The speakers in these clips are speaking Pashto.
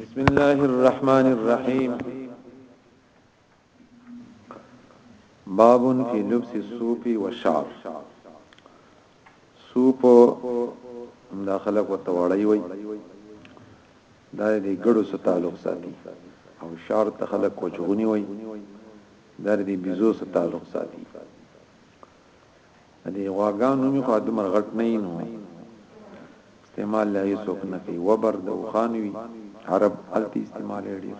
بسم الله الرحمن الرحيم باب في لبس السوف والشعر سوف دا خلق وتوړی وي دا دې ګړو سره تعلق ساتي او شعر ته خلق کوچغونی وي دا دې بيزو سره تعلق ساتي دی غواګان نومي خو دمر غټ نه نو استعمال له هیڅوک نه کوي وبر د وخانوي عرب التی استعمال لري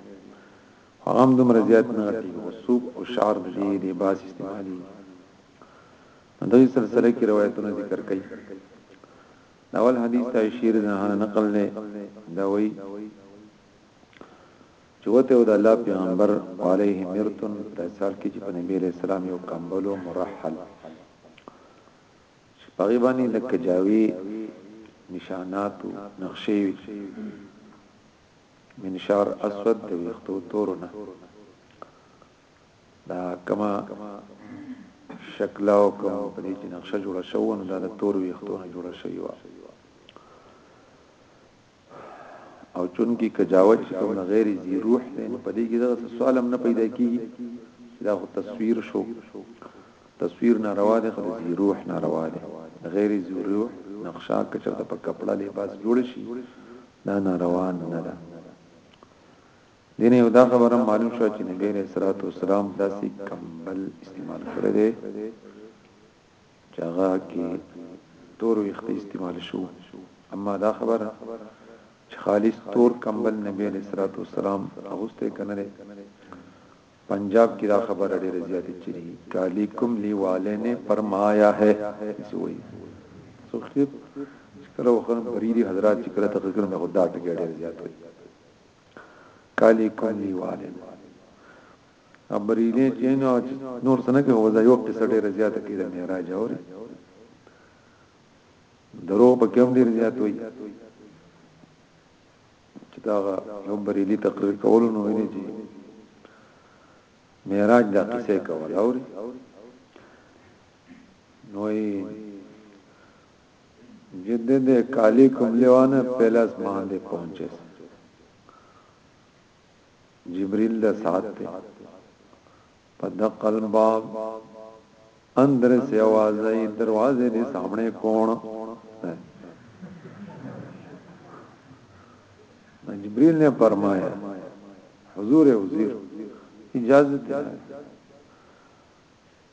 هغه دمر زیات نه غټي او سوق او شعر د دې لباس استعمالي نو دغه سلسله کې روایتونه ذکر کړي دا ول حدیث ته شیر نه نقل نه دا وایي چې وته او د الله پیغمبر علیه مرتون په داسې حال کې چې په نبی علیه السلام یو کمبلو مرحل چې پغی باندې د کجاوی نشاناتو نقشې وي منشار اسود د ویختو تورونه دا کما شکل او کوم په دې چې نقشه جوړه شو نو دا د تور ویختو نه جوړه شوی و او چون کې کجاوه چې کوم غیر ذی روح دی نو په دې کې دغه سوال هم نه پیدا کیږي چې دا خو تصویر شو تصویر ناروا دی خو ذی روح ناروا دی غیر ذی روح نقشا کچرته په کپڑا لباس جوړ شي دا ناروا نه ده دین یو دا خبره معلوم شو چې نبی رسول الله صلی الله علیه وسلم داسې کمبل استعمال کړی دی چې هغه کې تور ویخت استعمال شو اما دا خبره چې خالص تور کمبل نبی علیہ الصلوۃ والسلام اغوسته کنه ده پنجاب کې دا خبره ډیره زیاته چری کالی کوم لی والے نے فرمایا ہے اسی وای سوخیب کله وخت بریدي حضرات چې کله تقریر کوي خدا ته ډیر زیات وي کالی کوم لی والے خبرینه چین او نور څه نه کې هو دا یو قصه ډیره زیاته کې د معراج اوري درو په کوم ډیر زیات وي چې دا یو بریلی تقریر کول نو ویلې چې معراج دا قصه کول اوري نوې جدي د کالی کوم لیوانه پهلاس باندې پہنچس جبريل د ساعت ته په دقل باب اندر سے آواز ای دروازے دے سامنے کون جبريل نے فرمایا حضور وزیر اجازت ہے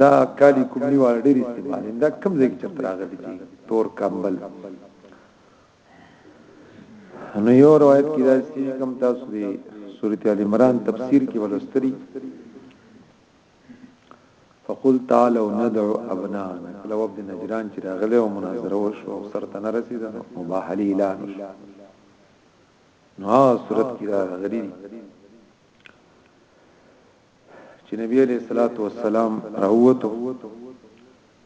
دا کالی کوم نیوال ډیر استعمال دا کم ځای کې چرته راغلی چې تور کمبل نو یو روایت کې دا چې کم تاسو دی سورته ال عمران تفسیر کې ولستري فقل تعالوا ندعو ابنانا لو عبد نجران چې راغله او مناظره وشو او سره تن رسیدل مباح الاعلان نو صورت کې راغلی چې نبی عليه الصلاه والسلام راوته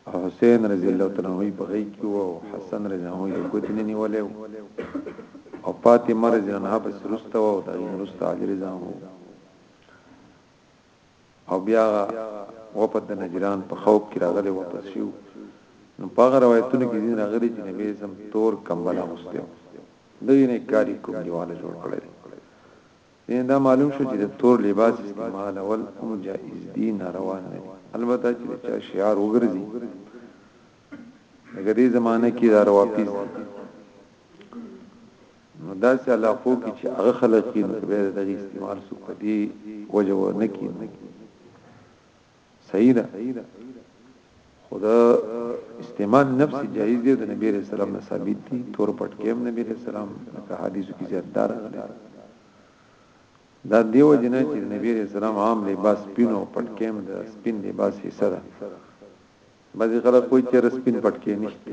او حسین رضی الله تعالی عنہ په غي کې او حسن رضی الله عنه ګوتنی نیولې او فاطمه رضی الله عنها په سرسته او د رسته علی رضی الله او بیا وفد د نجران په خوب کې راغلی واپس شو نو په هغه روایتونو کې دین راغلی چې نبی سم تور کمبل اغوسته دوی نه کاری کوم دیواله جوړ کړی ځینې دا معلوم شو چې د تور لباس استعمالول هم جائز دي ناروا نه دي البته چې د چا شعار وګرځي لکه دې زمانه کې دا روافض نو دا چې علاقو کې چې هغه خلک یې نو به د استعمال سو په دې وجه ورنکې صحیح ده خو دا استعمال نفس جایز دی د نبی رسول الله ثابت دي تور پټ کېم نبی رسول الله لکه حدیثو کې زیات دار دا دیو جنا چې نبی رسول الله عام لباس پینو پټ کېم د سپین لباس حصہ ده بعضی خلک کوئی چیر سپین پټ کې نشته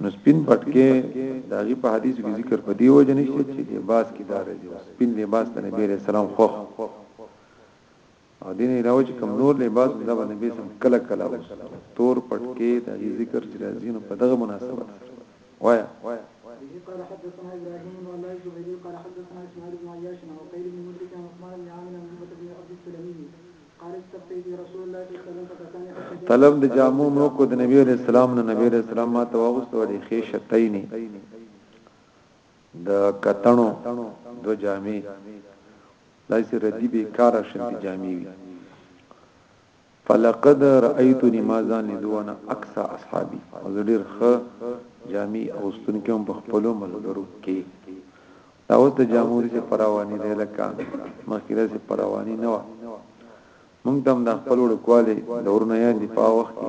نو سپین پټ کې داغي په حدیث کې ذکر په دیو جنا چې لباس کې دار دی سپین لباس د نبی رسول الله خو او دین علاوه چې کوم نور لباس دا به نبی سم کله کله اوس تور پټکی د ذکر چې راځي نو په دغه مناسبت وایا قال حدثنا ابراهيم بن الله الزبيري قال حدثنا اسماعيل بن عياش عن عقيل بن مدرك عن عثمان بن عامر عن عقبة بن عبد السلمي قال استفتيت رسول الله صلى الله عليه وسلم فكان طلب د جامو مو کو د نبی عليه السلام نه نبی عليه السلام ما تواغست ولې خيشتيني د کتنو دو جامې داسې ردي بې کاره شنتي جامې وي. فلقد رأيتني ما ځان ليدو وانا اکسا اصحابي او زه ډېر ښه جامې اغوستونکي وم په خپلو ملګرو کې. دا اوس د جامو داسې فراواني دی لکه مخکې داسې فراواني نه وه. موږ ته هم د خپل وړوکوالي دورونه ياد دي په هغه وخت کې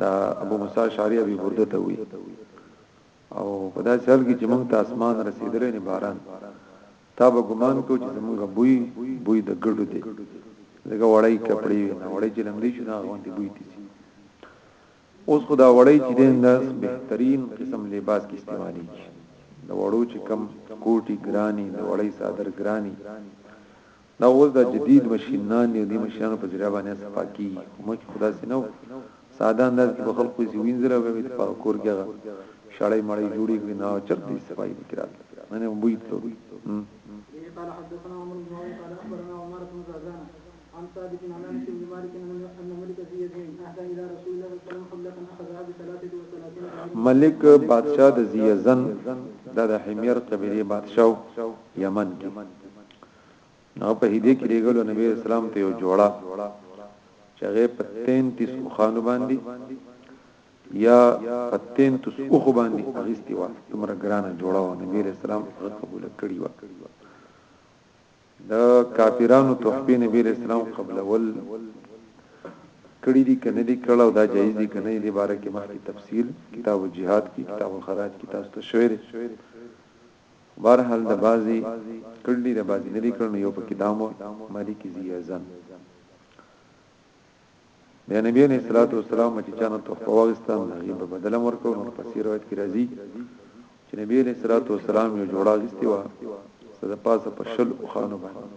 دا ابو موسی اشعری ابي برده ته وی او په داسې حال کې چې موږ ته اسمان رسیدلې نه باران تا به ګمان کو چې زمونږ بوی بوی د ګډو دی لکه وړی کپړې نه وړی چې لمدې شو نه غونډې بوی دي اوس خدا وړی چې دنده بهترین قسم لباس کې استعمالي د وړو چې کم کوټي ګرانی د وړی صادر ګرانی دا اوس دا جدید ماشینان دی او دی ماشینانو په ذریعه باندې صفا کیږي خو مخکې خدا سي نو ساده انداز کې په خلکو سي وینځره به وي په کور کې هغه شړای مړی جوړي کړي نه چر دې صفای نه کړات نه نه بوی ته قال حدثنا عمر بن عمر قال اخبرنا عمر بن زازان عن ثابت عن انس بن مالك ان ملك في يزن اهدى الى رسول الله صلى الله عليه وسلم قبل ان اخذها بثلاثه وثلاثين ملك بادشاہ د زیزن د حمیر قبیله بادشاہ یمن کې نو په هدیه کې لګلو نبی اسلام ته یو جوړه چې هغه په 33 اوخانو باندې یا په 33 اوخ باندې اغستی و تمره ګرانه جوړه و نبی اسلام هغه قبول کړی و د کافرانو تحفه نبی اسلام قبل ول کړی دي کنه دي کړه او دا جایز دي کنه دي باره کې مخکې تفصیل کتاب الجihad کې کتاب الخراج کې تاسو ته شوی دی خو بهر حال د بعضی کړ دي د بعضی نه دي کړ نو یو پکې دام و مالک زی ازن بیا نبی علیہ الصلوۃ والسلام چې چانه تحفه واغسته هغه په بدل امر کو نو په سیر روایت کې راځي چې نبی علیہ الصلوۃ والسلام یو جوړه غستی و سره پاسه په شل او خانو باندې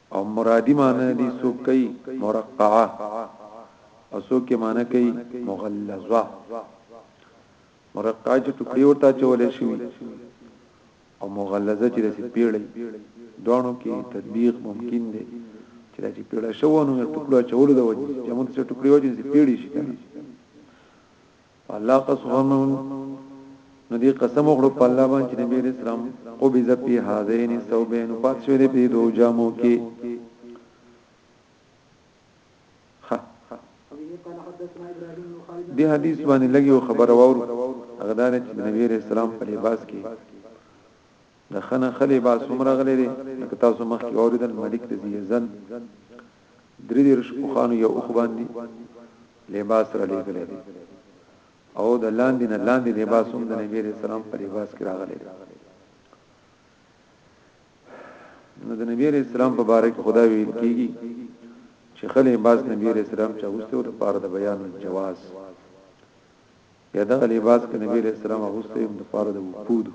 او مرادی معنی دی سوک کئی مرقعه او سوک معنی کئی مغلظه مرقعه چې ټکړی ورته چولې شوی او مغلظه چې دسی پیړی دوانو کې تطبیق ممکن دی چې دا چې پیړه شو نو ټکړو چولو د وجه چې موږ څه ټکړی وجه چې پیړی شي الله قسم نو دی قسم وکړو په الله باندې چې نبی رسول الله قبض فی هذین ثوبین پات شوی دی په دو جامو کې دی حدیث باندې لګیو خبر واورو هغه دار چې نبی رسول الله په لباس کې د خنه خلی با سمره غلی دی لکه تاسو مخکې اوریدل ملک د زی زن درې دې رش اوخانو یو اوخ باندې لباس را لګلې دی او د لاندې نه لاندې لباس هم د نبی رسول الله په لباس کې راغلی دی نو د نبی رسول الله په باره کې خدا ویل کیږي چې خلی باس نبی رسول الله چې اوسته د پاره د بیان جواز یا دغه لباس کې نبی رسول الله اغوسته د پاره د وفود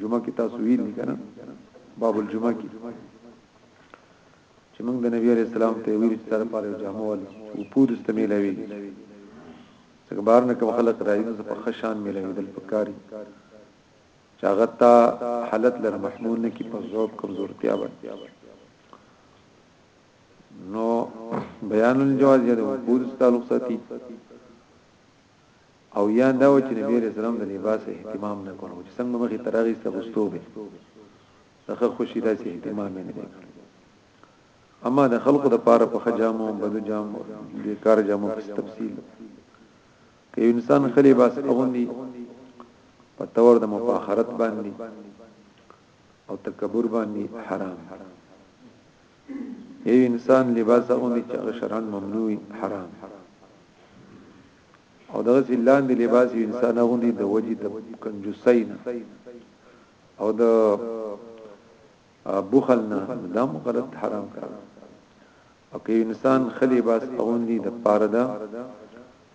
جمعه کې تاسو ویل کنه باب الجمعه کې چې موږ د نبی عليه السلام ته ویل چې تر پاره جامه ول او پود استعمالوي څنګه بار نه کوم خلک راځي نو په خشان ملوي دل پکاري چاغتا حالت لره محمول نه کی په ذوب کمزورتیا باندې نو بیان الجواز یې د وجود تعلق ساتي او یا دا و چې نبی علیه السلام د لباس اهتمام نه کاوه چې څنګه به مخې ته راغی سبستو به دغه خوشی داسې اهتمام یې نه دی کړی اما د خلکو د پاره په خجامو بدو جامو د کار جامو په تفصیل که انسان خلی باس اغوندي په تور د مفاخرت باندې او تکبر باندې حرام یو انسان لباس اغوندي چې هغه شرعاً ممنوع وي حرام او دغه چې لاندې لباس یو انسان اغوندي د وجې د کنجوسۍ نه او د بخل نه دا مقرد حرام کړ او که انسان خلی باس اغوندي د پاره ده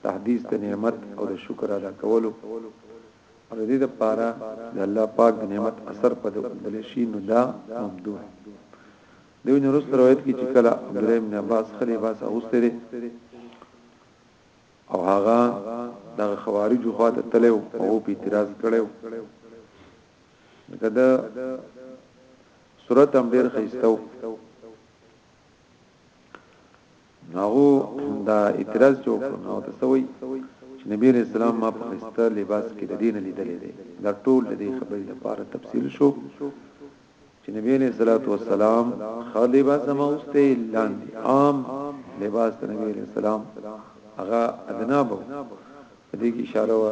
تحدیث د نعمت او د شکر ادا کولو او د دې لپاره د الله پاک د نعمت اثر په دې کول شي نو دا ممدوح دیو نه رسول روایت کې چې کله عبد الله بن عباس خلی باس اوسته دي او هغه د خوارج خو ته تلو او په اعتراض کړو کده صورت هم ډیر خيستو نو هغه همدا اعتراض چې وکړ نو ته څه وایي چې نبی علیہ السلام ما په خسته لباس کې د دین لیدلې دی دا ټول د دې خبرې لپاره تفصیل شو چې نبی علیہ الصلوۃ والسلام خو لباس ما اوسته لاندې عام لباس د نبی علیہ السلام هغه ادنا بو دې کې اشاره وا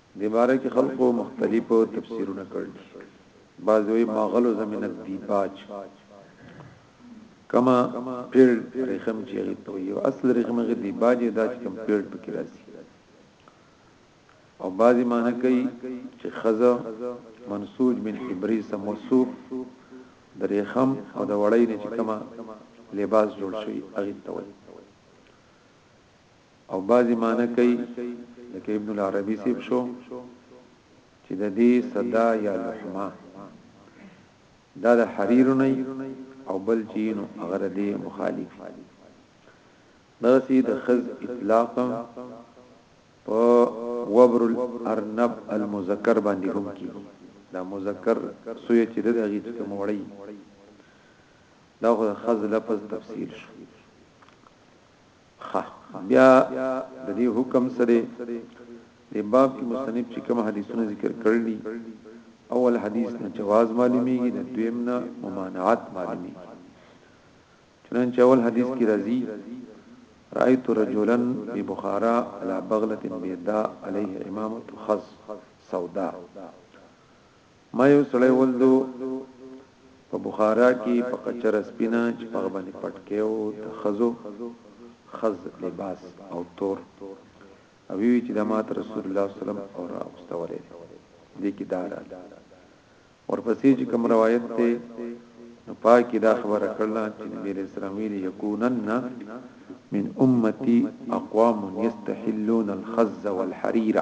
دې باره کې خلکو مختلف تفسیرونه کړي دي بعض وی ما غلو زمين الديباج کما پیړ رخم چې غي ته یو اصل رخم غي دی باجه دا چې کم پیړ پکې راځي او بعضی معنی کوي چې خزه منسوج من ابریس موصوف د رخم او د وړۍ نه چې کما لباس جوړ شي اغي ته وي او بعضی معنی کوي لکه ابن العربی سیب شو چې د دې صدا یا لحمه دا د حریر نه او بل چینو اگر دې مخالف دا سي د خز اطلاق په وبر الارنب المذکر باندې هم کی دا مذکر سوی چې د هغه چې کوم وړي دا خو خز لفظ تفسیر شو خه بیا د دې حکم سره د باب کې مصنف چې کوم حدیثونه ذکر کړل دي اول حدیث نه جواز معلومیږي د دویم نه ممانعت معلومیږي چنانچه اول حدیث کې راځي رایت رجلا فی بخارا علی بغلۃ بیضاء علیه امامه خز سودا ما یو سړی ولدو په بخارا کی په قچر سپینه چې په غبنی پټکی او د خزو خز لباس او تور او وی چې د مات رسول الله صلی الله علیه وسلم اور اغستوله دي کې دار ورپسې چې کوم روایت ته نو پاکی دا خبره کړل چې نبی علیہ السلام ویلي یکونن من امتی اقوام یستحلون الخز والحریر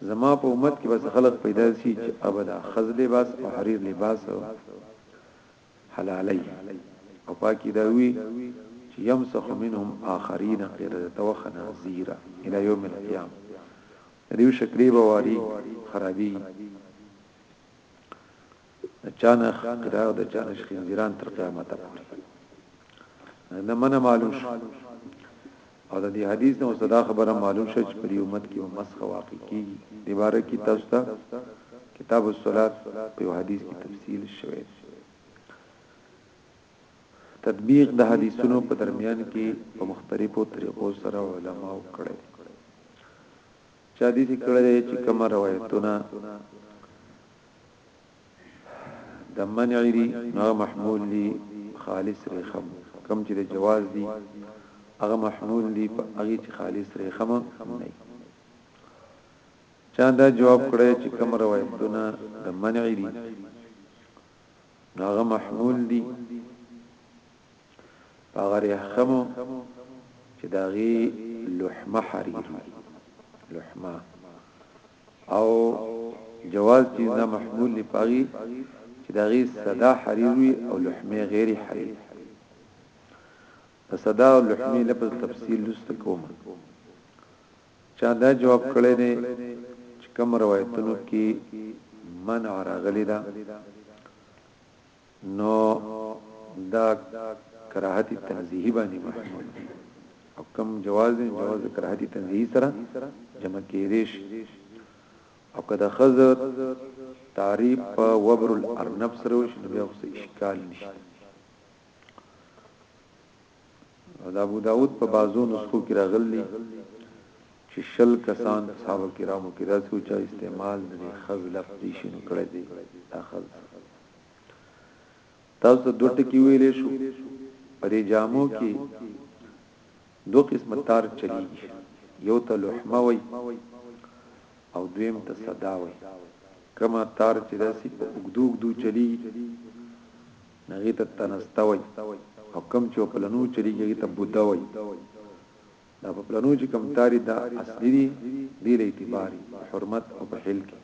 زما په امت کې بس خلق پیدا شي چې ابدا خز لباس او حریر لباس حلالي او پاکي دا وی چې يمسخ منهم اخرين قردته وخنازيرا الى يوم القيامه دیو شکلی بواری خرابی چانه کراغ د چانه خنزیران تر قیامت پورې نه منه معلوم شو او د دې حدیث نو صدا خبره معلوم شوه چې پر امت کې مسخ واقع کی دی باره کې تاسو ته کتاب الصلات په حدیث کې تفصیل شوی تطبیق د حدیثونو په درمیان کې په مختلفو طریقو سره علما وکړي چا دې کړل چې کوم روایتونه د منع دي نو هغه محمول دي خالص ريخم کم چې د جواز دي هغه محمول دي په هغه چې خالص ريخم نه چا دا جواب کړی چې کوم روایتونه د منع دي هغه محمول دي هغه ريخم چې داغي لحمه حرير لحمه او جواز چې دا محمول دی پاغي چې دا غي صدا حریر وي او لحمه غیر حریر د صدا او لحمه لپس تفصیل لست کوم چا دا جواب کړی دی چې کوم روایتونو کې منع راغلی دا نو دا کراهت تنزیهی باندې محمول دی او کم جواز دی جواز کراهت تنزیهی سره جمع کېدې شي او کدا خز تعریب په وبر الارنب سره وشي نو بیا خو اشکال نشته د ابو داود په بعضو نسخو کې راغلي چې شل کسان په صحابه کرامو کې داسې و چې استعمال د دې خز لفظ دې شنو کړی دی دا خز تاسو ته دوه ټکي ویلې شو په دې جامو کې دو قسم تار چلیږي یو ته لحمه وي او دویم ته صدا وي کما تار چې داسي په وګدو وګدو چلیږي نو هغې ته تنسته وایي او کوم چې په پلنو چلیږي هغې ته بوده وایي دا په پلنو چې کوم تاري دا اصلي دي دې له اعتباري په حرمت او په حل کې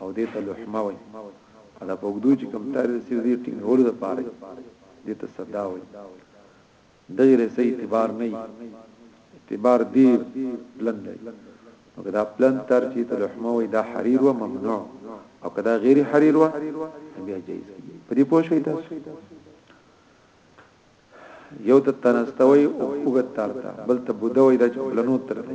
او دې ته لحمه وایي او دا په اوږدو چې کوم تاري د سیدې ټینګولو لپاره دې ته صدا وایي دغی رسه اعتبار نه یی اعتبار دی پلن دی نو که دا پلن تر چی ته لحمه وی دا حریر و ممنوع او که دا غیر حریر و بیا جایز کی په دې پوه شوي تاسو یو ته تنستوي او وګت ترتا بل ته بودوي د چپلنو ترته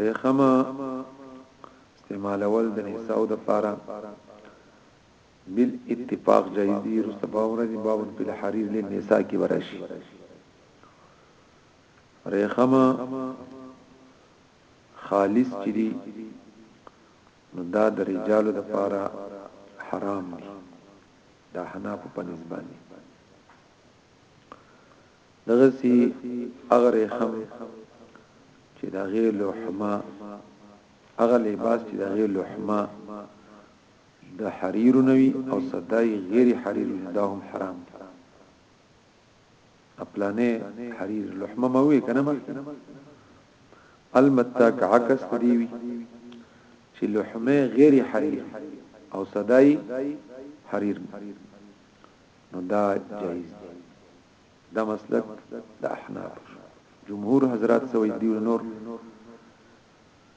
ریخمه استعمالول د نساو د پاره بل اتفاق جایز دی رسته په ورځ باب په الحریر له نساء کې ورشي ریخمه خالص چې دی نو دا د رجالو د پاره حرام دی دا حنا په پنځ باندې دغسی هغه رحم چې د هغې لحمه هغه لباس چې د هغې لحمه د حریر نوي او صدای غیر حریر دا هم حرام دي خپلانه حریر لحمه موي کنه ما المتا عکس دی وی چې لحمه غیر حریر او صدای حریر نو دا جایز دی دا مسلک د احناف جمهور حضرات سوي دی نور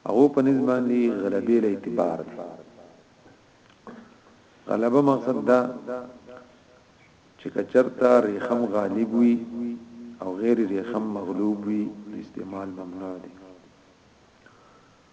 او په نسبان دی غلبې له اعتبار دی غلبه مقصد دا چې کچرتا ریخم غالب وي او غیر ریخم مغلوب وي استعمال ممنوع دی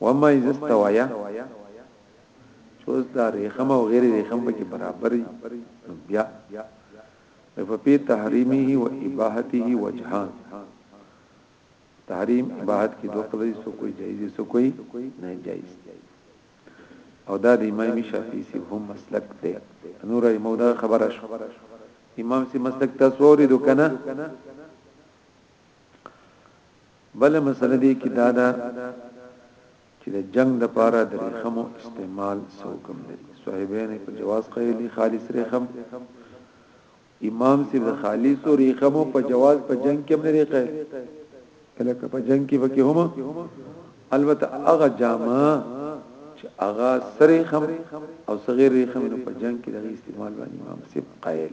وما اذا استوايا چوز دا ریخم او غیر ریخم پکې برابر دي بیا ففي تحریمه و اباحته وجهان تحریم اباحت کې دوه قضیې سو کوئی جایز سو کوئی نه جایز او دا د امام شافعي سی هم مسلک دی نور ای مودا خبره شو امام سی مسلک تاسو ورې دوکنه بله مسئله دې کې دا ده چې د جنګ د پاره د رخمو استعمال څه حکم لري صاحبین په جواز قائل دي خالص رخم امام سي د خالص او رخمو په جواز په جنگ کې نه ریقه کله که په جنگ کې وکي هم البته هغه جامه چې هغه سره خم او صغیر رخم نو په جنگ کې د استعمال باندې امام سي قائل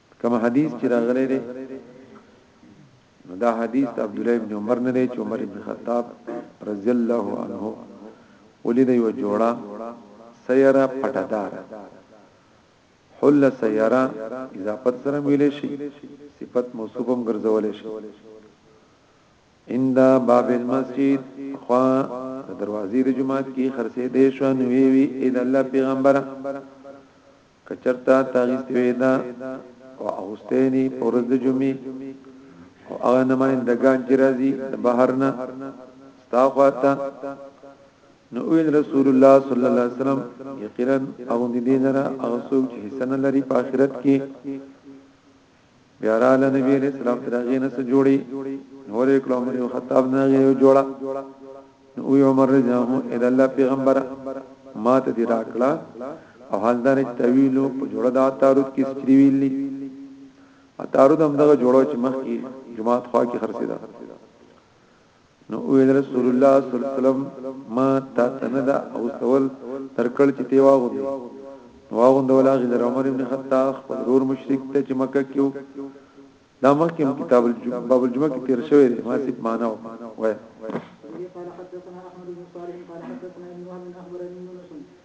کوم حدیث چې راغلی دی نو دا حدیث د عبد الله ابن عمر نه دی چې عمر ابن خطاب رضی الله عنه ولید یو جوړه سیاره پټدار حل سیاره اضافت سره ویل شي صفت موصوفم ګرځول شي عند باب المسجد خوا دروازې د جمعات کې خرڅې دې شو نو وی وی اې د الله پیغمبره که چرته تاغي سويدا او اغوستيني په ورځ د جمعې او هغه نمائندګان چې راځي د بهر نه ستا خواته نو ویل رسول الله صلی الله علیه وسلم یقینا او دې لره هغه څوک چې حصہ نه لري په آخرت کې بیا را له نبی علیہ السلام تر هغه نه جوړي نور کلو عمر یو خطاب نه یو جوړا نو یو عمر رجام اله الله پیغمبر ما ته دی راکړه او حال دار تویلو په جوړه دا تعارض کې سچری ویلی تعارض هم دغه جوړو چې مخکې جماعت خوا کې خرڅیدا نو ویل رسول الله صلی الله علیه وسلم ما تا تندا او سوال تر کړ چې تی واغوندې نو واغوند ولا غیر عمر ابن خطاب خپل رور مشرک ته چې مکه کېو دا مخکې کتاب الجمعه باب الجمعه کې تیر شوی دی ما سیب معنا وای قال حدثنا احمد بن صالح قال حدثنا ابن وهب اخبرني يونس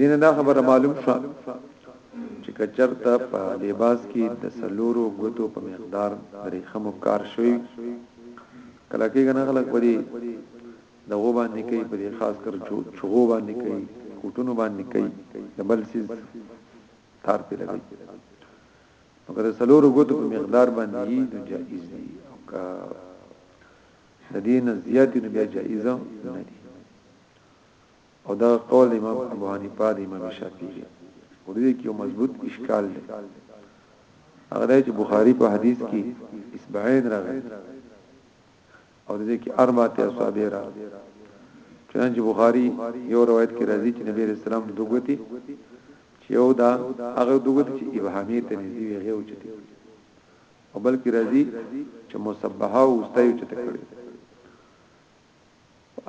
دینه دا خبره معلوم شو چې کچرته په لباس کې د سلورو غوتو په مقدار درې خمو کار شوی کله کې غنه خلک پدې د غو باندې کوي په خاص کر چغو باندې کوي کوټونو باندې کوي د بل سیز تار په لګي مګر سلورو غوتو په مقدار باندې د جائز دي او کا د دین زیاتې نه جائز نه دي او دغه قول د امام ابو حنیفه د امام شافعی دی خو د دې کې یو مضبوط اشکال دی هغه دی چې بخاری په حدیث کې اسبعین راغلی او د دې کې اربعه اصحاب راغلی چنانچه بخاری یو روایت کې راځي چې نبی رسول الله دغوتی چې یو دا هغه دغوتی چې ابهامی ته نږدې وي هغه اوچتي او بلکې راځي چې مصبحه او استایو چته کړي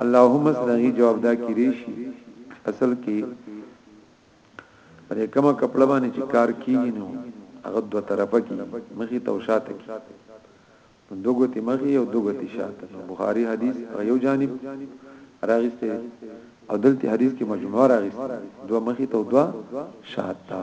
اللهم صلی جواب دا کیدی شي اصل کې پرې کومه کپړه باندې چې کار کیږي نو هغه دوه طرفه کې مخې ته او شاته کې دوګو تی مخې او دوګو تی شاته نو بخاری حدیث یو جانب راغسته او دلته حدیث کې مجموعه راغسته دوه مخې ته او دوه شاته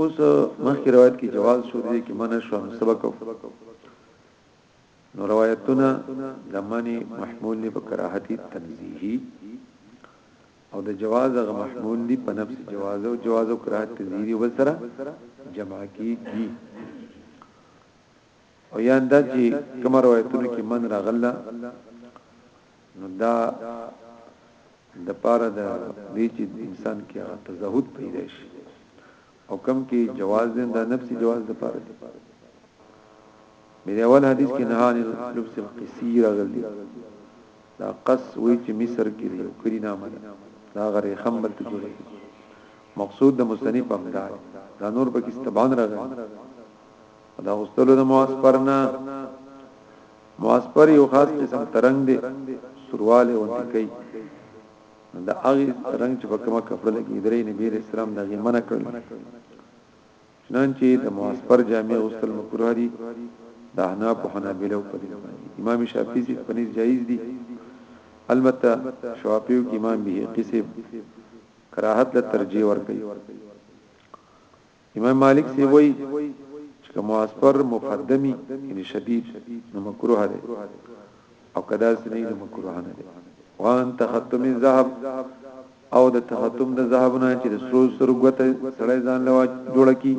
اوس مخکې روایت کې جواز شو دي کې منع شو نو سبق نو روایتونه لمنه محمول نه په کراهت تنزیهی او د جواز غ محمول دی په نفس جواز او جواز او کراهت تنزیهی وسره جمع کیږي او یا دا چې کوم روایتونو کې من راغله نو دا د پاره د دې چې انسان کې هغه تزهد پیدا شي او کم کې جواز دین دا نفسي جواز د پاره دی مې اول حدیث کې نهان لبس القصير راغلی دا قص وی چې مصر کې دی او کړي نامه دا غره خمبل ته جوړي مقصود د مستنی په امداد دا نور پکې استبان راغلی دا غستلو د معسفر نه معسفر یو خاص قسم ترنګ دی سرواله او ټکی دا هغه رنگ چې په کومه کپړه لګي درې نبی اسلام دا غیمنه کړل نن چې د معسفر جامع غسل مکروه دي د احناف او حنابلو په دې باندې امام شافعي چې پنځ جایز دي البته شوافیو کې امام به قسم کراهت له ترجیح ور کوي امام مالک سی وای چې کوم اسفر مقدمي یعنی شدید نو مکروه دی او کدا سنې نو مکروه نه دی وان تختم الذهب او د تختم د ذهب نه چې د سرو سرو غته سړی ځان لوا جوړ کی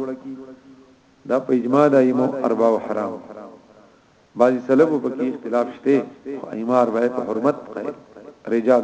دا په اجماع د ایمو اربع او حرام بعضی سلب په کې اختلاف شته ایمار به په حرمت قائل رجال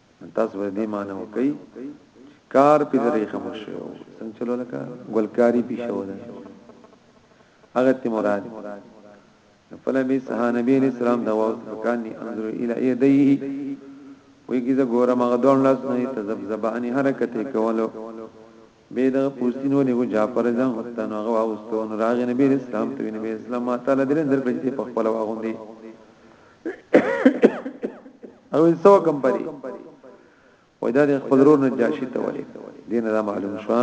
تاسو به دې معنی وکي کار په ذریعہ خاموش شو څنګه چلو لکه ګلکاری پیښو ده هغه ته مراد فلا بیس ها نبی علیہ السلام دا وخت فکانی انظر الی یدیه وی کیزه ګورم هغه دوه لاس نه تزبزبانی حرکت کولو بیا یې دغه پوستین ونیو، جعفر رضي عنه ته، نو هغه واغوستو، نو راغی نبي علیه السلام ته، وی نبي علیه السلام ما تاله درین درکړه چې ته یې په خپله واغوندې، هغه وی څه وکم په دې؟ وای دا د خپل ورور نجاشي ته ولې دین را معلوم شو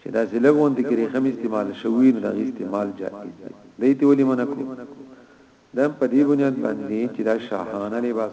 چې دا چې لګون دي کې رقم استعمال شوی نو دا استعمال جائز دی دای ته ولې منکو دا په دې بنیاد باندې چې دا شاهانه لباس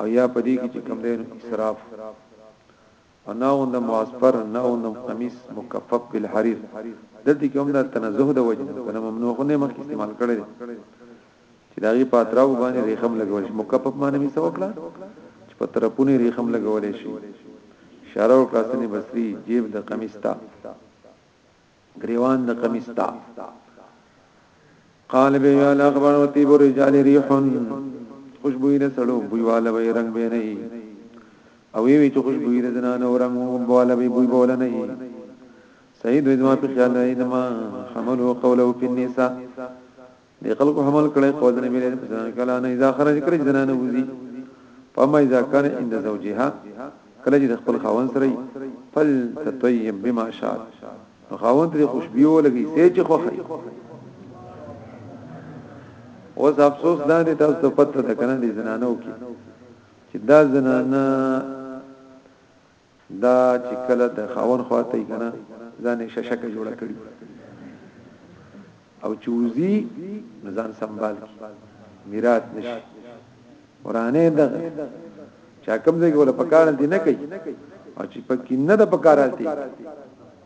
او یا په دې کې چې کوم دی اسراف او نه غوند معسفر نه غوند قمیص مکفف بالحریر دلته کوم دا تنزه د وجه کنه ممنوع خو نه مخکې استعمال کړي چې داغي پاتراو باندې ریخم لګول شي مکفف معنی می سوکړه چې په طرفونه ریخم لګول شي اشاره وکړه سنی بصری جیب د قمیص تا ګریوان د قمیص تا قال به یا الاغبان وتیب الرجال ریح خوشبوئی ده سړو بوی والا به رنگ به نه او وی چې خوشبوئی ده زنان او رنگ والا به بوی بوله نه سید وزما په خیال نه ما حمل او قول او په نساء دې خلکو حمل کړي قول نبی علیه السلام کله نه اذا خرج کړي زنانه وزي فما اذا كان عند زوجها کله چې خپل خاون سره فل تطيب بما شاء خاون ته خوشبو لګي سې چې خوخي اوس افسوس دا دي تاسو ته پته ده کنه دي زنانو کې چې دا زنانه دا چی کله د خاوند خوا ته یی کنه ځان یې ششکه جوړه کړی او چوزی ځان سنبال کی میرات نشي ورانه دغ چا کوم ځای کوله پکار دي نه کوي او چې پکې نه د پکارالتي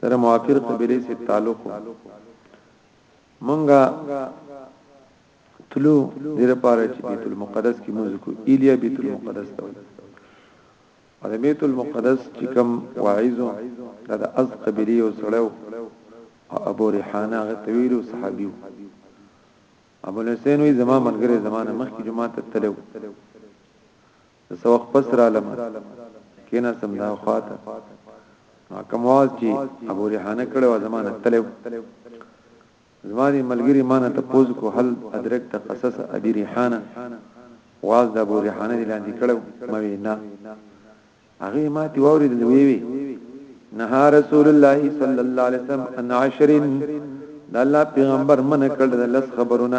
سره موافر قبیله سي تعلق منګه تلو دیر پاره چې بیت المقدس کې موږ کو ایلیا بیت المقدس ته وایي او د بیت المقدس چې کوم واعظو دا د از قبیله او سړیو او ابو ریحانه هغه طویل صحابیو ابو حسین وی زما منګره زمانه مخکې جمعه ته تلو زه څه وخت پس رالم کیناستم دا خواته نو کوم واز چې ابو ریحانه کړو زمانه تلو زماري ملګری مانه ته پوز کو هل ادرک ته قصص ابي ریحانه واز د ابو ریحانه لاندې کړو مې نه هغه ما تی ووري د وی وی نه رسول الله صلی الله علیه وسلم ان عشرین د الله پیغمبر من کړ د لس خبرونه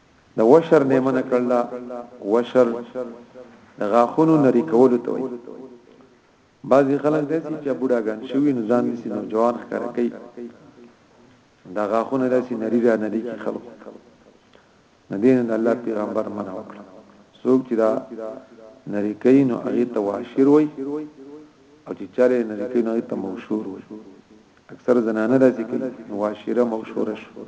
د وشر نه منع کړل وشر د غاخونو نری کول ته وي بعضی خلک داسي چې بوډاګان شوی نو ځان دي نو جوان ښکار کوي دا غاخونه داسي نری را نری کی خلک ندین د الله پیغمبر منع وکړ څوک چې دا نری کوي نو هغه ته واشر وي او چې چاله نری کوي نو هغه ته موشور وي اکثر زنانه داسي کوي نو واشره موشوره شو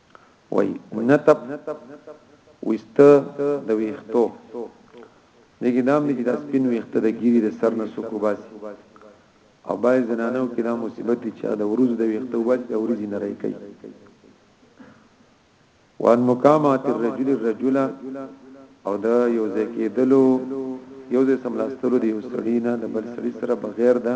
وای ونتب وست د ویختو دغه نام دي چې د سپین ویخته د ګيري د سر نه سکو باسي او باز زنانو کې دا مصیبت دي چې د ورځ د ویخته وباسي د ورځې نه راي کوي وان مقامات الرجل الرجل او دا یو ځکه دلو یو ځې سملاستلو دی وسړینا د بل سړي سره بغیر دا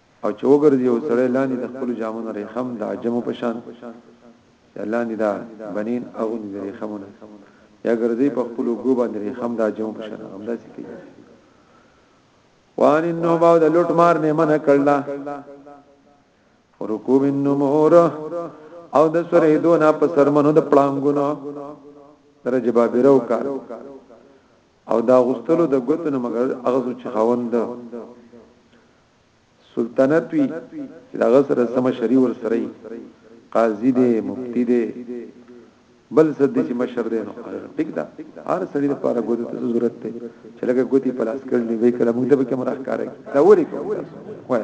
او چې وګرځي او سړی لاندې د خپل جامونو ریخم د عجمو په شان لاندې دا بنین او د ریخمونه یا ګرځي په خپل وګو باندې ریخم د عجمو په شان همدا څه کوي وان نو باو د لوټ مار نه منه کړل رکوب النمور او د سورې دونه په سرمنو د پړانګونو درجه بابیرو کار او دا غستلو د ګوتو نه مګر اغزو چې خاوند سلطنت وی چې دا غسر سم شری ور سره قاضي دی مفتی دی بل څه د چې مشر دی نو ټیک دا هر سړي لپاره ګوتو ته ضرورت دی چې لکه ګوتی په لاس کړلې وی کله موږ ته به کوم راخاره دا وری کوم وای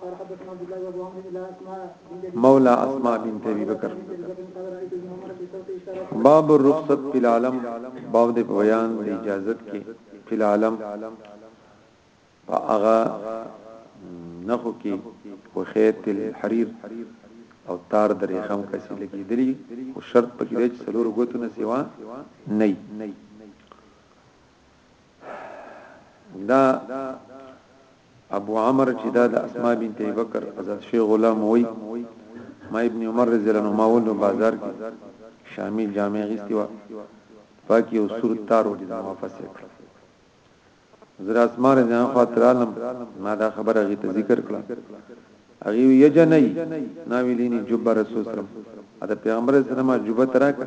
قال حدثنا عبد الله بن عمرو الى اسماء مولى اسماء بنت ابي بكر باب الرخصت فی العالم باب د بیان د اجازت کې فی العالم په هغه نخو کې خو خیت الحریر او تار درې خم کسي لګیدلی او شرط پکې دی چې سلور غوتونه سیوا نه دا ابو عمر چې دا د اسماء بنت ابي بکر حضرت شیخ غلام وای ما ابن عمر رضی الله عنه ول بازار کې شامی جامع غستی و پاکی او سور تار ولې د واپس کړ زرا اسماء رضی الله خاطر عالم ما دا خبره غي ته ذکر کړه اغي یجنای ناویلینی جبر رسول الله دا پیغمبر اسلام جوبه تراکه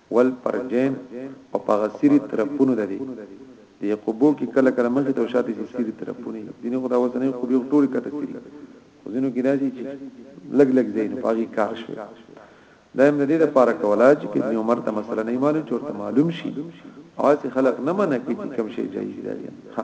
والفرجين او په هغه سيري طرفونو د دې دې قبو کې کله کله مخې ته او شاته چې سيري طرفونه دي خو دا وسنۍ قبو یو ټول کته سيري خو ځینو کې راځي چې لګ لګ زین په هغه کار شوی دا هم د دې لپاره کولای چې ابن عمر ته مثلا نه معلوم چورته معلوم شي او چې خلق نه منه کې چې کوم شي جایز دی ها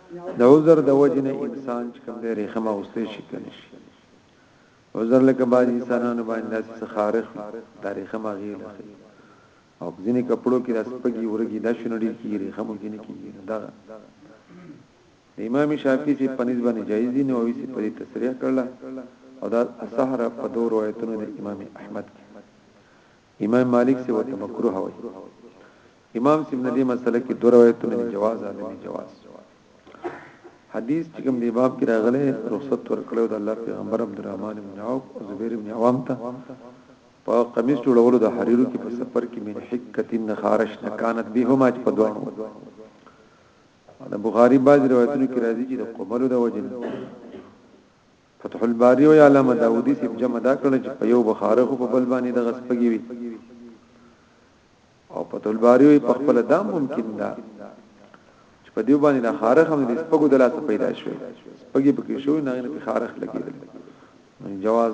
د عذر د وجې نه انسان چې کوم دی ریخه ما اوسته شي کنه شي عذر لکه بعض انسانانو باندې داسې خارخ تاریخه ما غیله او ځینې کپړو کې داس پګي ورګي د شنډي کې ریخه مو کې نه کیږي دا امام شافعي چې پنځ باندې جایز دي نو وی سي په تصریح کړل او دا سحر په دور روایتونو د امام احمد کې امام مالک سي ورته مکروه وي امام سي ابن دې مسله کې دوه روایتونه دي جواز او نه جواز حدیث چې کوم دی باب کې راغلی رخصت ورکړو د الله پیغمبر عبدالرحمن بن عوف او زبیر بن عوام ته په قمیص جوړولو د حریرو کې په سفر کې من حکتین خارش نه کانت بهما چې په دوه د بخاری باز روایتونو کې راځي چې د قملو د وجه فتح الباری او علامه داودی سیب جمع دا کړل چې په یو بخاره خو په بل باندې دغه سپګي وي او فتح الباری په خپل دا ممکن ده چې په دیو باندې د خارخ هم د سپګو د لاس پیدا شوی سپګي پکې شو نه نه خارخ لګیدل جواز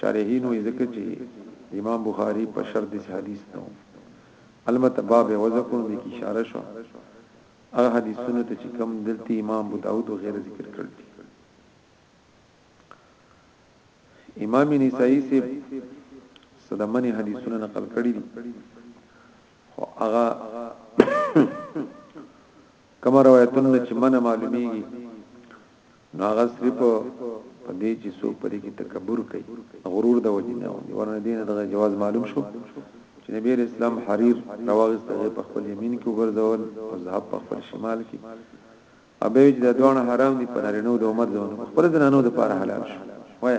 شارحین وایي ځکه چې د امام بخاری په شرط داسې حدیث نه و البته باب یې وضع کړو دې کې اشاره شو هغه حدیثونه ته چې کوم دلته امام ابو داود او غیره ذکر کړل دي امام نسائی سے صدمنی حدیثونه نقل کړی دي خو هغه کوم روایتونو نه چې منه معلومیږي نو هغه صرف په دې چې څوک په دې کې تکبر کوي غرور د وجې نه وي ورنه دین دغه جواز معلوم شو چې نبی اسلام حریر راوغست هغه په خپل یمین کې وګرځول او ذهب په خپل شمال کې ابه چې د دوه حرام دي په نارینو د عمر ځونه خپل زنانو د پاره حلال شو وای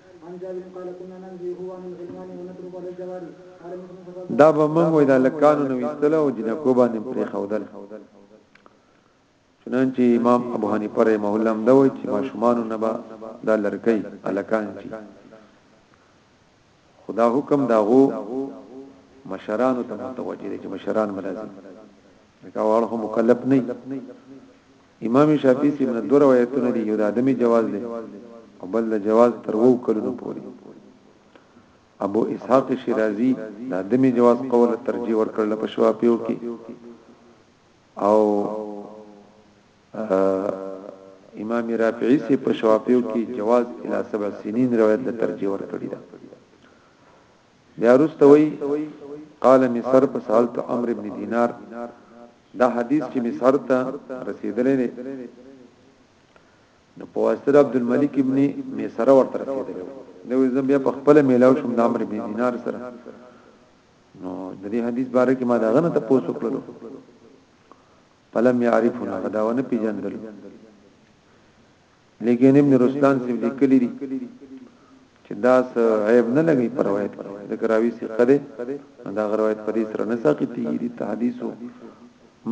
عن جابر قال كنا ننزي هو عن الغلمان ونترك على الجواري قال مسلم فقال دا به موږ وای دا لکانو نو وستل او جنکو باندې پرې خودل چنانچه امام ابو حنیفه رحمه الله هم دا وای چې ماشومان نه با دا لړکې الکان چې خدا حکم داغو مشرانو ته متوجه دي چې مشران ملازم دا واړه مکلف نه امام شافعي چې من دوه روایتونه دي یو د ادمي جواز دی او بل د جواز تر وو کلونو پوري ابو اسحاق شیرازي د ادمي جواز قول ترجیح ورکړل په شوافیو کې او امام رافعي سي په شوافیو کې جواز الی سبع سنین روایت له ترجیح ورکړی دا بیا وروسته وی قال مصر فسالت امر ابن دینار دا حدیث چې مصر ته رسیدلې نه نو په واسطه عبد الملک ابن مصر ورته رسیدلې نو زم بیا په خپل میلاو شوم د امر ابن دینار سره نو د دې حدیث باره کې ما دا غنه ته پوسو کړلو فلم يعرفون غداونه پیجندل لیکن ابن رشدان سیب لیکلی دی چې دا عیب نه لګي پر روایت د کراوی سی قده دا روایت په دې سره نه ساقتی دي تحدیثو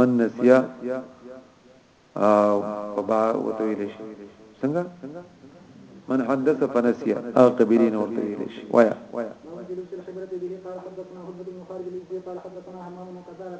من نسیا او با وتویل شي څنګه من حدث فنسیا او قبیلین ورته ویل شي وایا قال حدثنا حجة بن خالد الإزدي قال حدثنا همام بن قتادة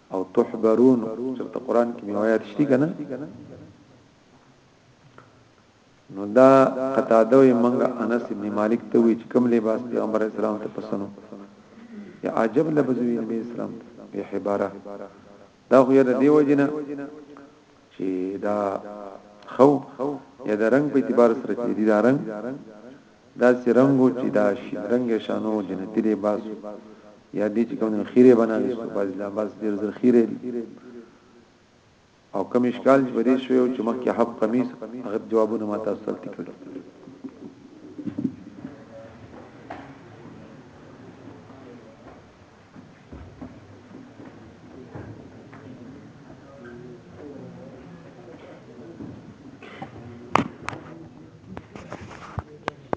او تحبرون چرته قران کې یو آیات شته کنه نو دا قتاده وي منګه انس ابن مالک ته وی چې کوم لباس پیغمبر اسلام ته پسنو یا عجب لبزوی نبی اسلام یا حباره دا خو یې دی وجنه چې دا خو یا د رنگ په اعتبار سره چې دی دا رنگ داسې رنګ و چې دا شين رنګی شانو و، جنتي لباس و، يا دې چې کوم دی نو خيری به ناويست و، بعضې لاباس ډېر زر خيری دي او کوم اشکال چې په دې شوی و چې مخکې حب قميص و، هغه جوابونه ما تاسو ته هلته کړي دي.